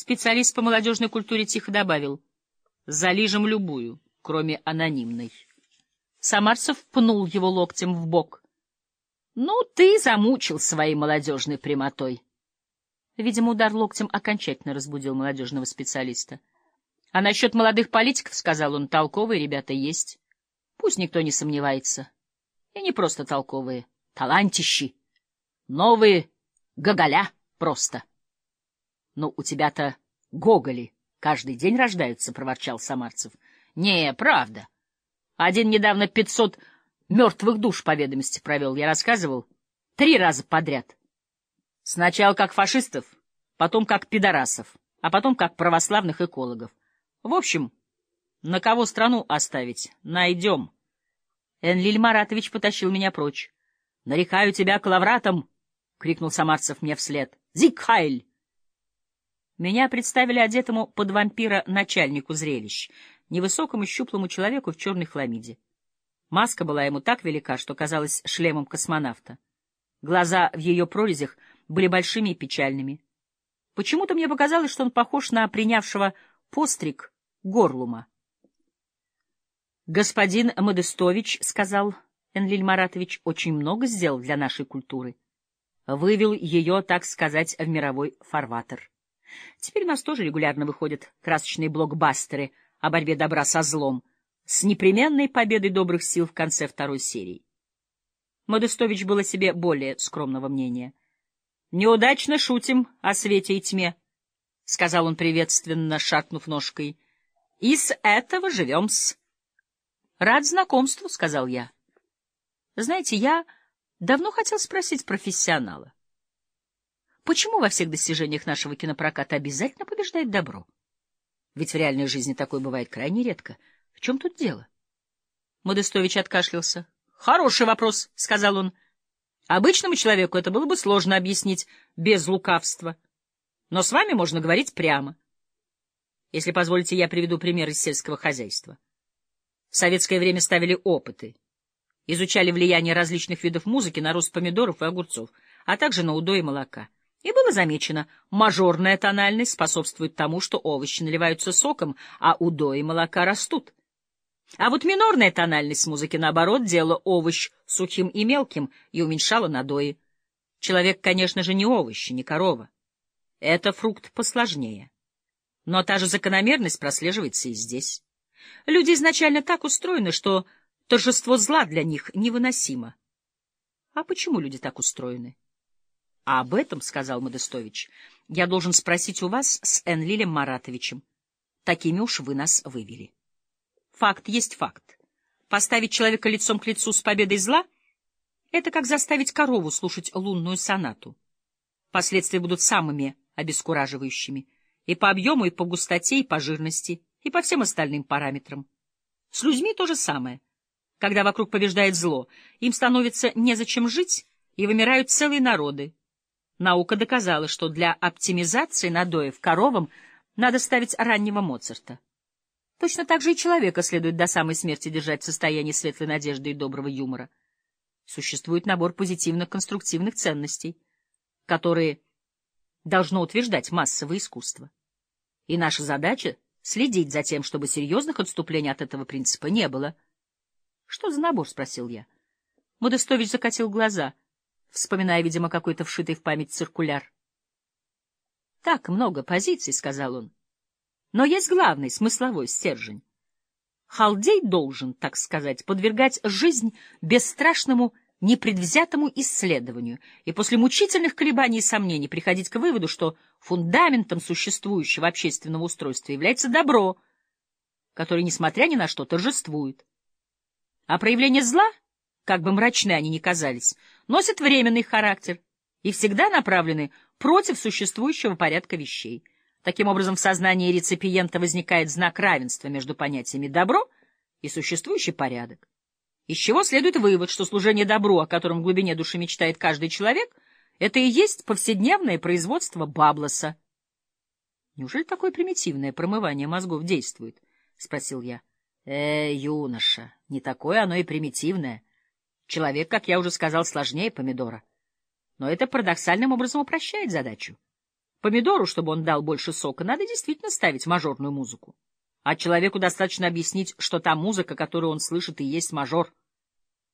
Специалист по молодежной культуре тихо добавил. Залижем любую, кроме анонимной. Самарцев пнул его локтем в бок. Ну, ты замучил своей молодежной прямотой. Видимо, удар локтем окончательно разбудил молодежного специалиста. А насчет молодых политиков, — сказал он, — толковые ребята есть. Пусть никто не сомневается. И не просто толковые, талантищи. Новые гоголя просто. — Ну, у тебя-то гоголи каждый день рождаются, — проворчал Самарцев. — Не, правда. Один недавно пятьсот мертвых душ по ведомости провел, я рассказывал. Три раза подряд. Сначала как фашистов, потом как пидорасов, а потом как православных экологов. В общем, на кого страну оставить? Найдем. Энлиль Маратович потащил меня прочь. — Нарекаю тебя клавратом! — крикнул Самарцев мне вслед. — Зикхайль! Меня представили одетому под вампира начальнику зрелищ, невысокому щуплому человеку в черной хламиде. Маска была ему так велика, что казалась шлемом космонавта. Глаза в ее прорезях были большими и печальными. Почему-то мне показалось, что он похож на принявшего постриг Горлума. «Господин Модестович, — сказал Энлиль Маратович, — очень много сделал для нашей культуры. Вывел ее, так сказать, в мировой фарватер. Теперь у нас тоже регулярно выходят красочные блокбастеры о борьбе добра со злом, с непременной победой добрых сил в конце второй серии. Модестович был о себе более скромного мнения. «Неудачно шутим о свете и тьме», — сказал он приветственно, шаркнув ножкой. «И с этого живем-с». «Рад знакомству», — сказал я. «Знаете, я давно хотел спросить профессионала. Почему во всех достижениях нашего кинопроката обязательно побеждает добро? Ведь в реальной жизни такое бывает крайне редко. В чем тут дело?» Модестович откашлялся. Хороший вопрос, — сказал он. Обычному человеку это было бы сложно объяснить без лукавства. Но с вами можно говорить прямо. Если позволите, я приведу пример из сельского хозяйства. В советское время ставили опыты. Изучали влияние различных видов музыки на рост помидоров и огурцов, а также на удой и молока. И было замечено, мажорная тональность способствует тому, что овощи наливаются соком, а удой и молока растут. А вот минорная тональность музыки, наоборот, делала овощ сухим и мелким и уменьшала надои. Человек, конечно же, не овощ, не корова. Это фрукт посложнее. Но та же закономерность прослеживается и здесь. Люди изначально так устроены, что торжество зла для них невыносимо. А почему люди так устроены? — А об этом, — сказал Модестович, — я должен спросить у вас с Энлилем Маратовичем. Такими уж вы нас вывели. Факт есть факт. Поставить человека лицом к лицу с победой зла — это как заставить корову слушать лунную сонату. Последствия будут самыми обескураживающими и по объему, и по густоте, и по жирности, и по всем остальным параметрам. С людьми то же самое. Когда вокруг побеждает зло, им становится незачем жить, и вымирают целые народы. Наука доказала, что для оптимизации надоев коровам надо ставить раннего Моцарта. Точно так же и человека следует до самой смерти держать в состоянии светлой надежды и доброго юмора. Существует набор позитивно-конструктивных ценностей, которые должно утверждать массовое искусство. И наша задача — следить за тем, чтобы серьезных отступлений от этого принципа не было. — Что за набор? — спросил я. Модестович закатил глаза, вспоминая, видимо, какой-то вшитый в память циркуляр. — Так много позиций, — сказал он. Но есть главный смысловой стержень. Халдей должен, так сказать, подвергать жизнь бесстрашному, непредвзятому исследованию и после мучительных колебаний и сомнений приходить к выводу, что фундаментом существующего общественного устройства является добро, которое, несмотря ни на что, торжествует. А проявления зла, как бы мрачны они ни казались, носят временный характер и всегда направлены против существующего порядка вещей. Таким образом, в сознании реципиента возникает знак равенства между понятиями «добро» и «существующий порядок». Из чего следует вывод, что служение добру, о котором в глубине души мечтает каждый человек, это и есть повседневное производство баблоса. Неужели такое примитивное промывание мозгов действует? — спросил я. — Э, юноша, не такое оно и примитивное. Человек, как я уже сказал, сложнее помидора. Но это парадоксальным образом упрощает задачу. Помидору, чтобы он дал больше сока, надо действительно ставить мажорную музыку. А человеку достаточно объяснить, что та музыка, которую он слышит, и есть мажор.